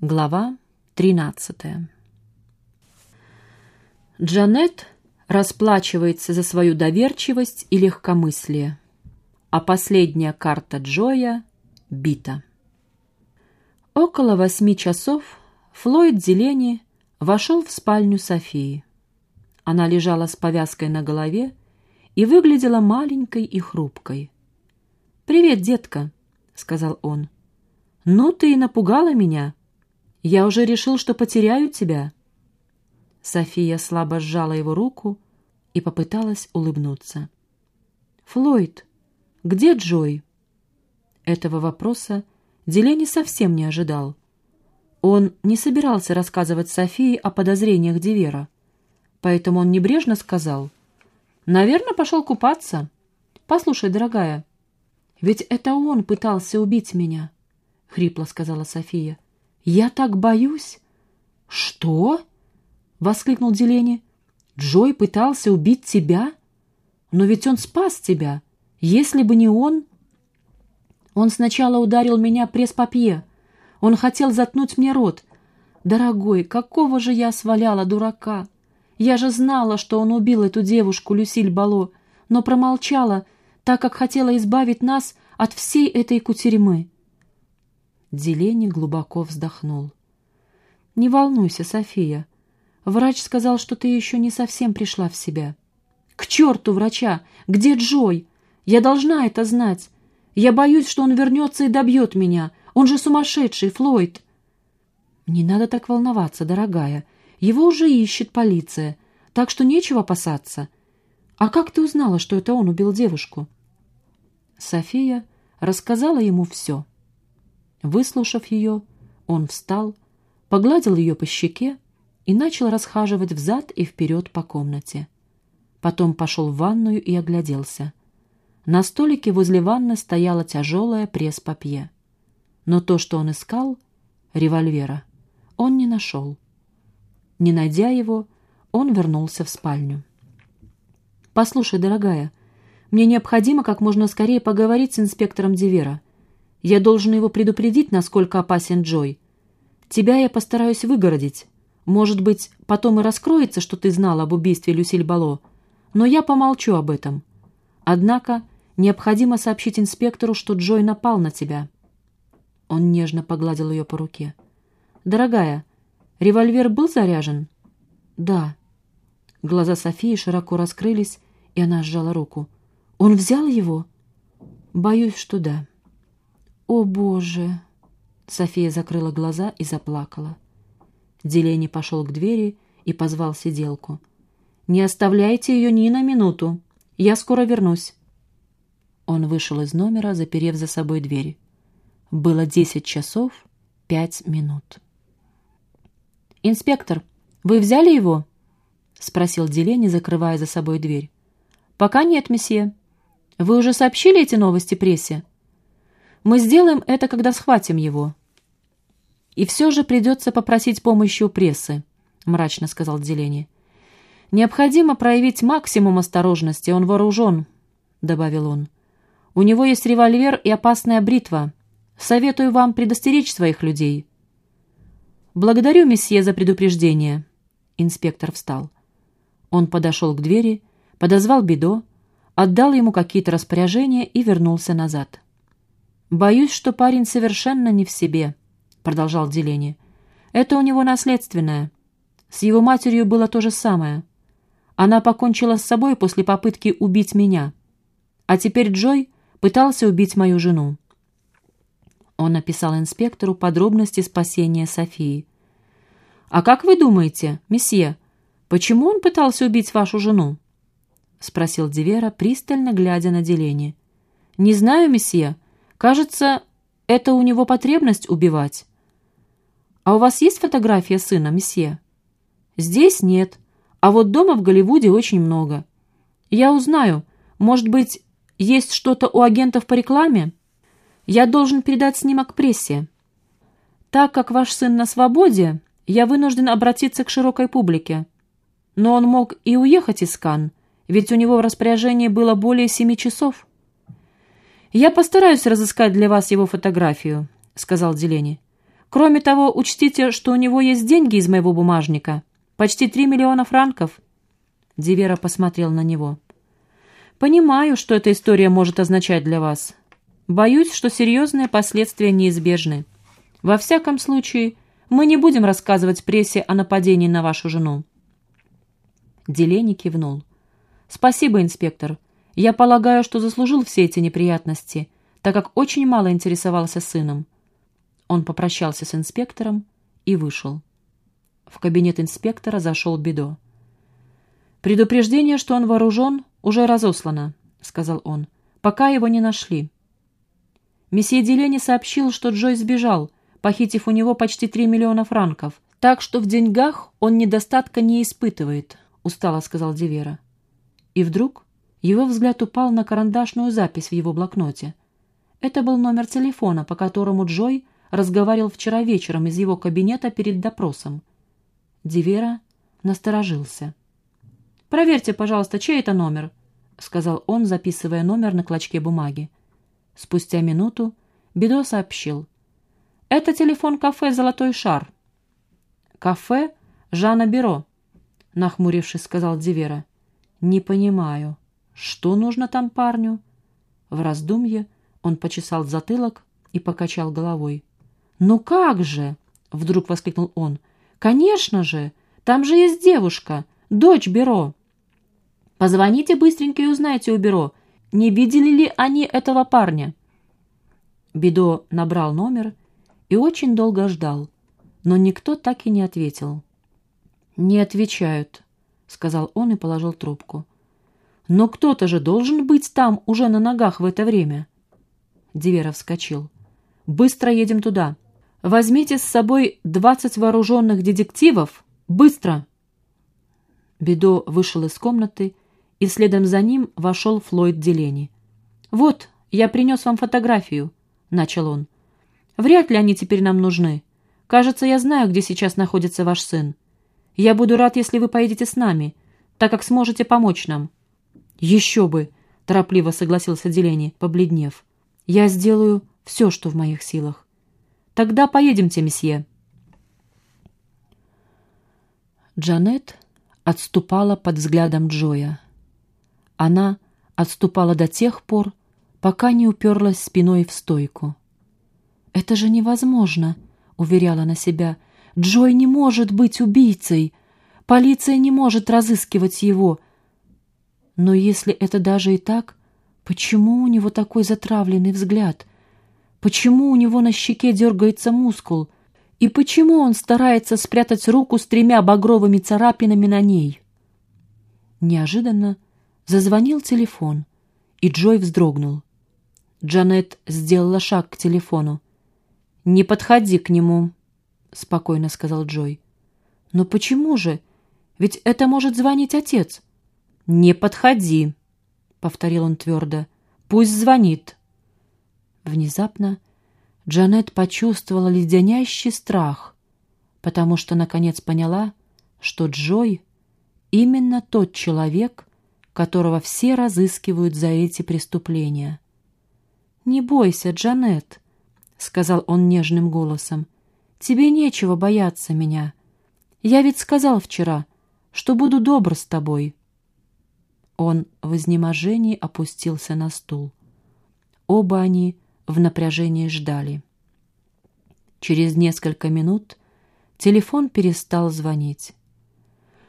Глава 13 Джанет расплачивается за свою доверчивость и легкомыслие, а последняя карта Джоя бита. Около восьми часов Флойд Зелени вошел в спальню Софии. Она лежала с повязкой на голове и выглядела маленькой и хрупкой. «Привет, детка», — сказал он. «Ну, ты и напугала меня. Я уже решил, что потеряю тебя». София слабо сжала его руку и попыталась улыбнуться. «Флойд, где Джой?» Этого вопроса Делени совсем не ожидал. Он не собирался рассказывать Софии о подозрениях Дивера, поэтому он небрежно сказал, «Наверное, пошел купаться. Послушай, дорогая, ведь это он пытался убить меня», — хрипло сказала София. «Я так боюсь». «Что?» — воскликнул Делени. «Джой пытался убить тебя? Но ведь он спас тебя. Если бы не он...» Он сначала ударил меня пресс-папье. Он хотел заткнуть мне рот. Дорогой, какого же я сваляла дурака! Я же знала, что он убил эту девушку, Люсиль Бало, но промолчала, так как хотела избавить нас от всей этой кутерьмы. Делени глубоко вздохнул. «Не волнуйся, София. Врач сказал, что ты еще не совсем пришла в себя». «К черту врача! Где Джой? Я должна это знать. Я боюсь, что он вернется и добьет меня. Он же сумасшедший, Флойд!» «Не надо так волноваться, дорогая. Его уже ищет полиция, так что нечего опасаться. А как ты узнала, что это он убил девушку?» София рассказала ему все. Выслушав ее, он встал, погладил ее по щеке и начал расхаживать взад и вперед по комнате. Потом пошел в ванную и огляделся. На столике возле ванны стояла тяжелая пресс-папье. Но то, что он искал, револьвера, он не нашел. Не найдя его, он вернулся в спальню. «Послушай, дорогая», мне необходимо как можно скорее поговорить с инспектором Дивера. Я должен его предупредить, насколько опасен Джой. Тебя я постараюсь выгородить. Может быть, потом и раскроется, что ты знал об убийстве Люсиль Бало, но я помолчу об этом. Однако необходимо сообщить инспектору, что Джой напал на тебя». Он нежно погладил ее по руке. «Дорогая, револьвер был заряжен?» «Да». Глаза Софии широко раскрылись, и она сжала руку. Он взял его? Боюсь, что да. О, Боже! София закрыла глаза и заплакала. Делени пошел к двери и позвал сиделку. «Не оставляйте ее ни на минуту. Я скоро вернусь». Он вышел из номера, заперев за собой дверь. Было десять часов пять минут. «Инспектор, вы взяли его?» — спросил Делени, закрывая за собой дверь. «Пока нет, месье. Вы уже сообщили эти новости прессе? Мы сделаем это, когда схватим его. И все же придется попросить помощи у прессы, мрачно сказал Делени. Необходимо проявить максимум осторожности, он вооружен, добавил он. У него есть револьвер и опасная бритва. Советую вам предостеречь своих людей. Благодарю, месье, за предупреждение. Инспектор встал. Он подошел к двери, подозвал Бидо, отдал ему какие-то распоряжения и вернулся назад. «Боюсь, что парень совершенно не в себе», — продолжал Делени. «Это у него наследственное. С его матерью было то же самое. Она покончила с собой после попытки убить меня. А теперь Джой пытался убить мою жену». Он написал инспектору подробности спасения Софии. «А как вы думаете, месье, почему он пытался убить вашу жену?» — спросил Дивера, пристально глядя на деление. «Не знаю, месье. Кажется, это у него потребность убивать». «А у вас есть фотография сына, месье?» «Здесь нет, а вот дома в Голливуде очень много. Я узнаю, может быть, есть что-то у агентов по рекламе? Я должен передать снимок прессе. Так как ваш сын на свободе, я вынужден обратиться к широкой публике. Но он мог и уехать из Канн, ведь у него в распоряжении было более семи часов. «Я постараюсь разыскать для вас его фотографию», — сказал Делени. Кроме того, учтите, что у него есть деньги из моего бумажника. Почти три миллиона франков». Дивера посмотрел на него. «Понимаю, что эта история может означать для вас. Боюсь, что серьезные последствия неизбежны. Во всяком случае, мы не будем рассказывать прессе о нападении на вашу жену». Делени кивнул. «Спасибо, инспектор. Я полагаю, что заслужил все эти неприятности, так как очень мало интересовался сыном. Он попрощался с инспектором и вышел. В кабинет инспектора зашел Бедо. «Предупреждение, что он вооружен, уже разослано», — сказал он, — «пока его не нашли». Месье Делени сообщил, что Джой сбежал, похитив у него почти три миллиона франков, так что в деньгах он недостатка не испытывает, — устало сказал Дивера. И вдруг его взгляд упал на карандашную запись в его блокноте. Это был номер телефона, по которому Джой разговаривал вчера вечером из его кабинета перед допросом. Дивера насторожился. «Проверьте, пожалуйста, чей это номер?» — сказал он, записывая номер на клочке бумаги. Спустя минуту Бедо сообщил. «Это телефон кафе «Золотой шар». «Кафе Жана Беро», — нахмурившись, сказал Дивера. «Не понимаю, что нужно там парню?» В раздумье он почесал затылок и покачал головой. «Ну как же!» — вдруг воскликнул он. «Конечно же! Там же есть девушка, дочь Беро!» «Позвоните быстренько и узнайте у Беро, не видели ли они этого парня?» Бедо набрал номер и очень долго ждал, но никто так и не ответил. «Не отвечают», — сказал он и положил трубку. «Но кто-то же должен быть там уже на ногах в это время». Дивера вскочил. «Быстро едем туда. Возьмите с собой двадцать вооруженных детективов. Быстро!» Бедо вышел из комнаты, и следом за ним вошел Флойд Делени. «Вот, я принес вам фотографию», — начал он. «Вряд ли они теперь нам нужны. Кажется, я знаю, где сейчас находится ваш сын. Я буду рад, если вы поедете с нами, так как сможете помочь нам». «Еще бы!» — торопливо согласился Делени, побледнев. «Я сделаю все, что в моих силах». Тогда поедемте, месье». Джанет отступала под взглядом Джоя. Она отступала до тех пор, пока не уперлась спиной в стойку. «Это же невозможно», — уверяла она себя. «Джой не может быть убийцей. Полиция не может разыскивать его. Но если это даже и так, почему у него такой затравленный взгляд? Почему у него на щеке дергается мускул? И почему он старается спрятать руку с тремя багровыми царапинами на ней? Неожиданно зазвонил телефон, и Джой вздрогнул. Джанет сделала шаг к телефону. «Не подходи к нему», — спокойно сказал Джой. «Но почему же? Ведь это может звонить отец». «Не подходи», — повторил он твердо. «Пусть звонит». Внезапно Джанет почувствовала леденящий страх, потому что наконец поняла, что Джой именно тот человек, которого все разыскивают за эти преступления. «Не бойся, Джанет», — сказал он нежным голосом, — «тебе нечего бояться меня. Я ведь сказал вчера, что буду добр с тобой». Он в изнеможении опустился на стул. Оба они в напряжении ждали. Через несколько минут телефон перестал звонить.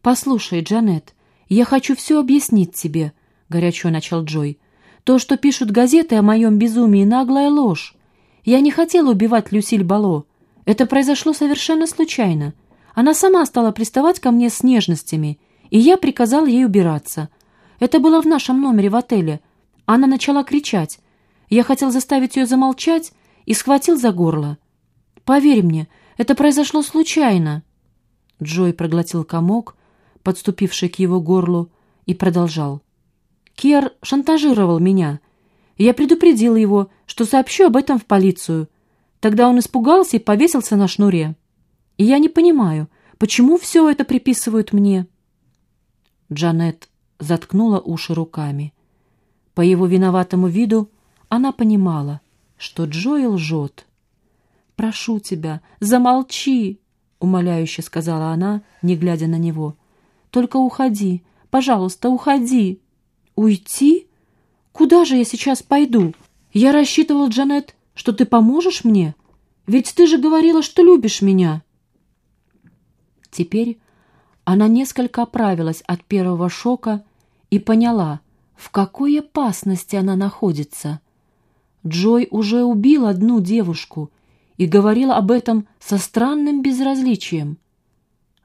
«Послушай, Джанет, я хочу все объяснить тебе», — горячо начал Джой. «То, что пишут газеты о моем безумии, наглая ложь. Я не хотела убивать Люсиль Бало. Это произошло совершенно случайно. Она сама стала приставать ко мне с нежностями, и я приказал ей убираться. Это было в нашем номере в отеле. Она начала кричать. Я хотел заставить ее замолчать и схватил за горло. Поверь мне, это произошло случайно. Джой проглотил комок, подступивший к его горлу, и продолжал. Кер шантажировал меня. Я предупредил его, что сообщу об этом в полицию. Тогда он испугался и повесился на шнуре. И я не понимаю, почему все это приписывают мне. Джанет заткнула уши руками. По его виноватому виду она понимала, что Джоэл лжет. прошу тебя, замолчи!» — умоляюще сказала она, не глядя на него. «Только уходи, пожалуйста, уходи!» «Уйти? Куда же я сейчас пойду? Я рассчитывал, Джанет, что ты поможешь мне? Ведь ты же говорила, что любишь меня!» Теперь она несколько оправилась от первого шока и поняла, в какой опасности она находится. Джой уже убил одну девушку и говорил об этом со странным безразличием.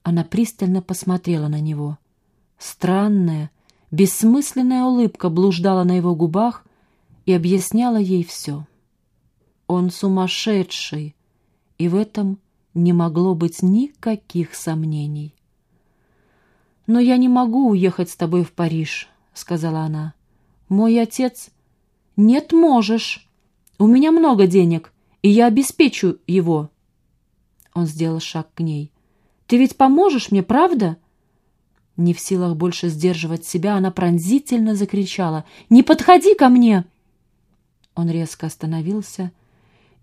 Она пристально посмотрела на него. Странная, бессмысленная улыбка блуждала на его губах и объясняла ей все. Он сумасшедший, и в этом не могло быть никаких сомнений. «Но я не могу уехать с тобой в Париж», — сказала она. «Мой отец...» «Нет, можешь. У меня много денег, и я обеспечу его». Он сделал шаг к ней. «Ты ведь поможешь мне, правда?» Не в силах больше сдерживать себя, она пронзительно закричала. «Не подходи ко мне!» Он резко остановился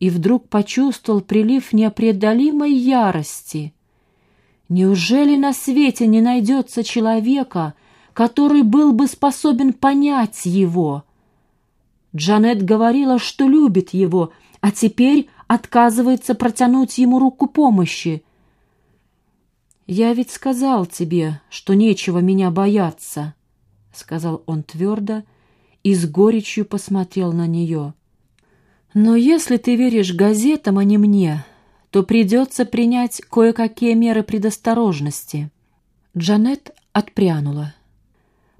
и вдруг почувствовал прилив непреодолимой ярости. Неужели на свете не найдется человека, который был бы способен понять его? Джанет говорила, что любит его, а теперь отказывается протянуть ему руку помощи. «Я ведь сказал тебе, что нечего меня бояться», — сказал он твердо и с горечью посмотрел на нее. «Но если ты веришь газетам, а не мне, то придется принять кое-какие меры предосторожности». Джанет отпрянула.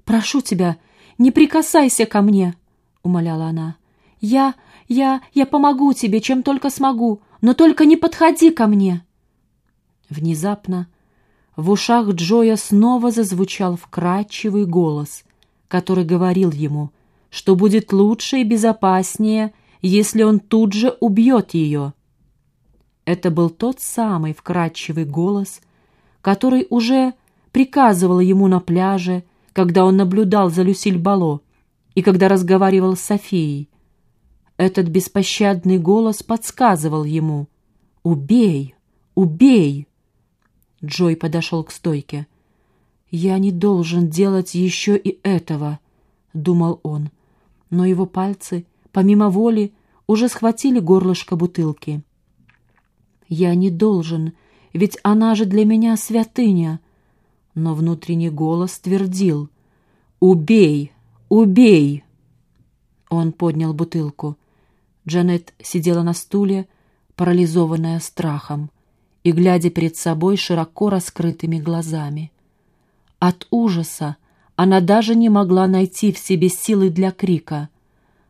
«Прошу тебя, не прикасайся ко мне», — умоляла она. «Я, я, я помогу тебе, чем только смогу, но только не подходи ко мне». Внезапно в ушах Джоя снова зазвучал вкрадчивый голос, который говорил ему, что будет лучше и безопаснее, если он тут же убьет ее. Это был тот самый вкрадчивый голос, который уже приказывал ему на пляже, когда он наблюдал за Люсиль Бало и когда разговаривал с Софией. Этот беспощадный голос подсказывал ему «Убей! Убей!» Джой подошел к стойке. «Я не должен делать еще и этого», — думал он. Но его пальцы, помимо воли, уже схватили горлышко бутылки. «Я не должен, ведь она же для меня святыня», но внутренний голос твердил «Убей! Убей!» Он поднял бутылку. Джанет сидела на стуле, парализованная страхом и глядя перед собой широко раскрытыми глазами. От ужаса она даже не могла найти в себе силы для крика.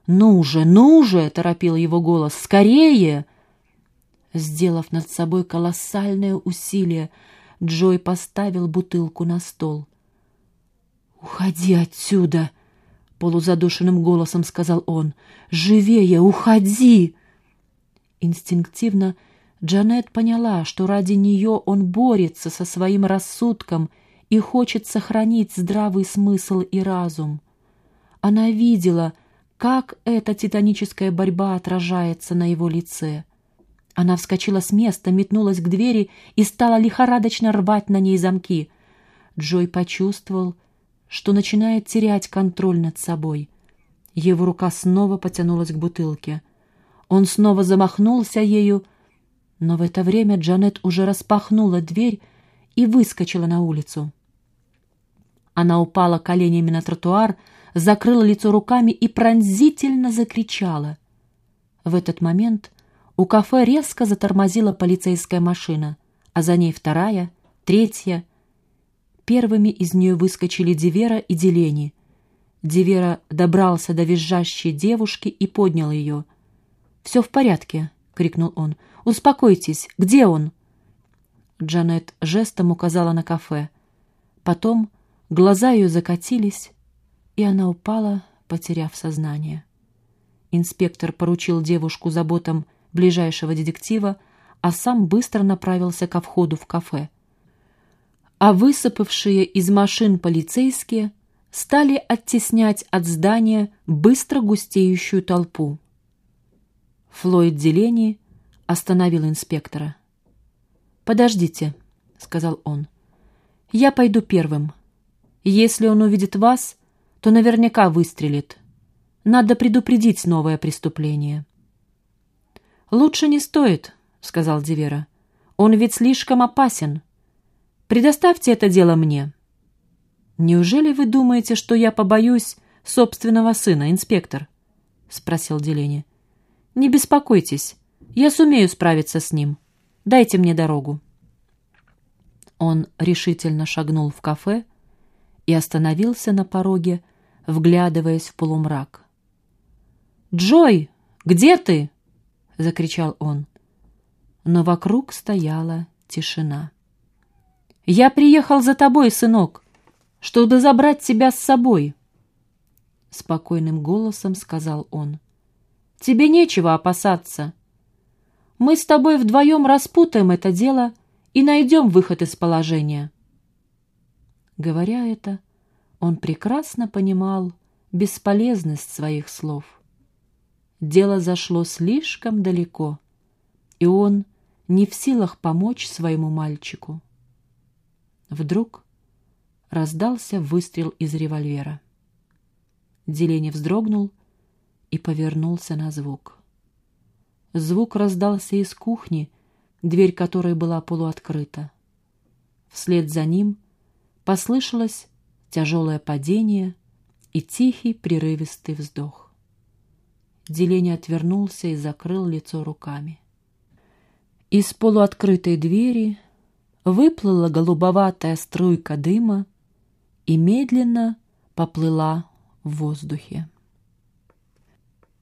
«Ну же, ну же!» — торопил его голос. «Скорее!» Сделав над собой колоссальное усилие, Джой поставил бутылку на стол. «Уходи отсюда!» — полузадушенным голосом сказал он. «Живее, уходи!» Инстинктивно Джанет поняла, что ради нее он борется со своим рассудком и хочет сохранить здравый смысл и разум. Она видела, как эта титаническая борьба отражается на его лице. Она вскочила с места, метнулась к двери и стала лихорадочно рвать на ней замки. Джой почувствовал, что начинает терять контроль над собой. Его рука снова потянулась к бутылке. Он снова замахнулся ею, но в это время Джанет уже распахнула дверь и выскочила на улицу. Она упала коленями на тротуар, закрыла лицо руками и пронзительно закричала. В этот момент у кафе резко затормозила полицейская машина, а за ней вторая, третья. Первыми из нее выскочили Дивера и Делени. Дивера добрался до визжащей девушки и поднял ее. «Все в порядке», — крикнул он. Успокойтесь, где он?» Джанет жестом указала на кафе. Потом глаза ее закатились, и она упала, потеряв сознание. Инспектор поручил девушку заботам ближайшего детектива, а сам быстро направился ко входу в кафе. А высыпавшие из машин полицейские стали оттеснять от здания быстро густеющую толпу. Флойд Делени остановил инспектора. «Подождите», — сказал он. «Я пойду первым. Если он увидит вас, то наверняка выстрелит. Надо предупредить новое преступление». «Лучше не стоит», — сказал Дивера. «Он ведь слишком опасен. Предоставьте это дело мне». «Неужели вы думаете, что я побоюсь собственного сына, инспектор?» — спросил Делени. «Не беспокойтесь, я сумею справиться с ним. Дайте мне дорогу». Он решительно шагнул в кафе и остановился на пороге, вглядываясь в полумрак. «Джой, где ты?» — закричал он. Но вокруг стояла тишина. «Я приехал за тобой, сынок чтобы забрать тебя с собой. Спокойным голосом сказал он. Тебе нечего опасаться. Мы с тобой вдвоем распутаем это дело и найдем выход из положения. Говоря это, он прекрасно понимал бесполезность своих слов. Дело зашло слишком далеко, и он не в силах помочь своему мальчику. Вдруг раздался выстрел из револьвера. Делени вздрогнул и повернулся на звук. Звук раздался из кухни, дверь которой была полуоткрыта. Вслед за ним послышалось тяжелое падение и тихий прерывистый вздох. Делени отвернулся и закрыл лицо руками. Из полуоткрытой двери выплыла голубоватая струйка дыма, и медленно поплыла в воздухе.